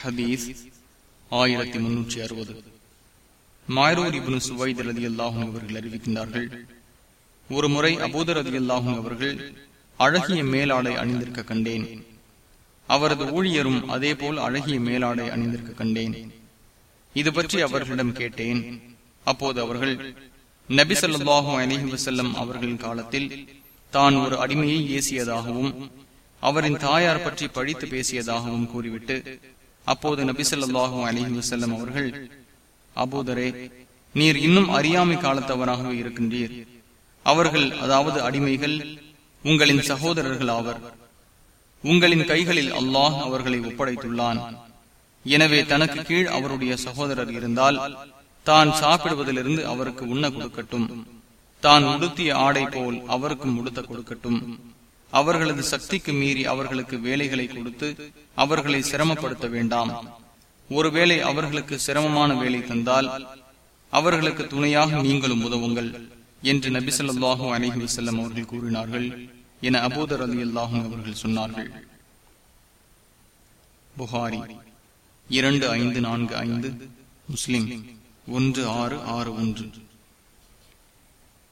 ஹபீஸ் ஆயிரத்தி முன்னூற்றி அறுபது. மாயரூர் இபுனு சுவைத் ரதி அல்லாஹும் அவர்கள் அறிவிக்கின்றார்கள் ஒரு முறை அபூதர் ரதி அல்லாஹும் அவர்கள் அழகிய மேலாடை அணிந்திருக்க கண்டேன். அவரது ஊழியரும் அதே போல் அழகிய மேலாடை அணிந்திருக்க கண்டேன். இது பற்றி அவர்களிடம் கேட்டேன். அப்போது அவர்கள் நபி சொல்லாஹு அலஹி வசல்லம் அவர்களின் காலத்தில் தான் ஒரு அடிமையை ஏசியதாகவும் அவரின் தாயார் பற்றி பழித்து பேசியதாகவும் கூறிவிட்டு அப்போது நபிசல்லாஹும் அலிஹி வசல்லம் அவர்கள் அபூதரே நீர் இன்னும் அறியாமை காலத்தவராகவே இருக்கின்றீர். அவர்கள் அதாவது அடிமைகள் உங்களின் சகோதரர்கள் ஆவர். உங்களின் கைகளில் அல்லாஹ் அவர்களை ஒப்படைத்துள்ளான். எனவே தனக்கு கீழ் அவருடைய சகோதரர் இருந்தால் தான் சாப்பிடுவதிலிருந்து அவருக்கு உண்ண கொடுக்கட்டும். தான் உடுத்திய ஆடை போல் அவருக்கும் உடுத்த கொடுக்கட்டும். அவர்களது சக்திக்கு மீறி அவர்களுக்கு வேலைகளை கொடுத்து அவர்களை சிரமப்படுத்த வேண்டாம். ஒருவேளை அவர்களுக்கு சிரமமான வேலை தந்தால் அவர்களுக்கு துணையாக நீங்களும் உதவுங்கள் என்று நபி சொல்லாஹு அலஹி வசல்லம் அவர்கள் கூறினார்கள் என அபூதர் அலி அல்லாஹும் அவர்கள் சொன்னார்கள். புகாரி இரண்டு ஐந்து நான்கு ஐந்து முஸ்லிம் ஒன்று ஆறு ஆறு ஒன்று.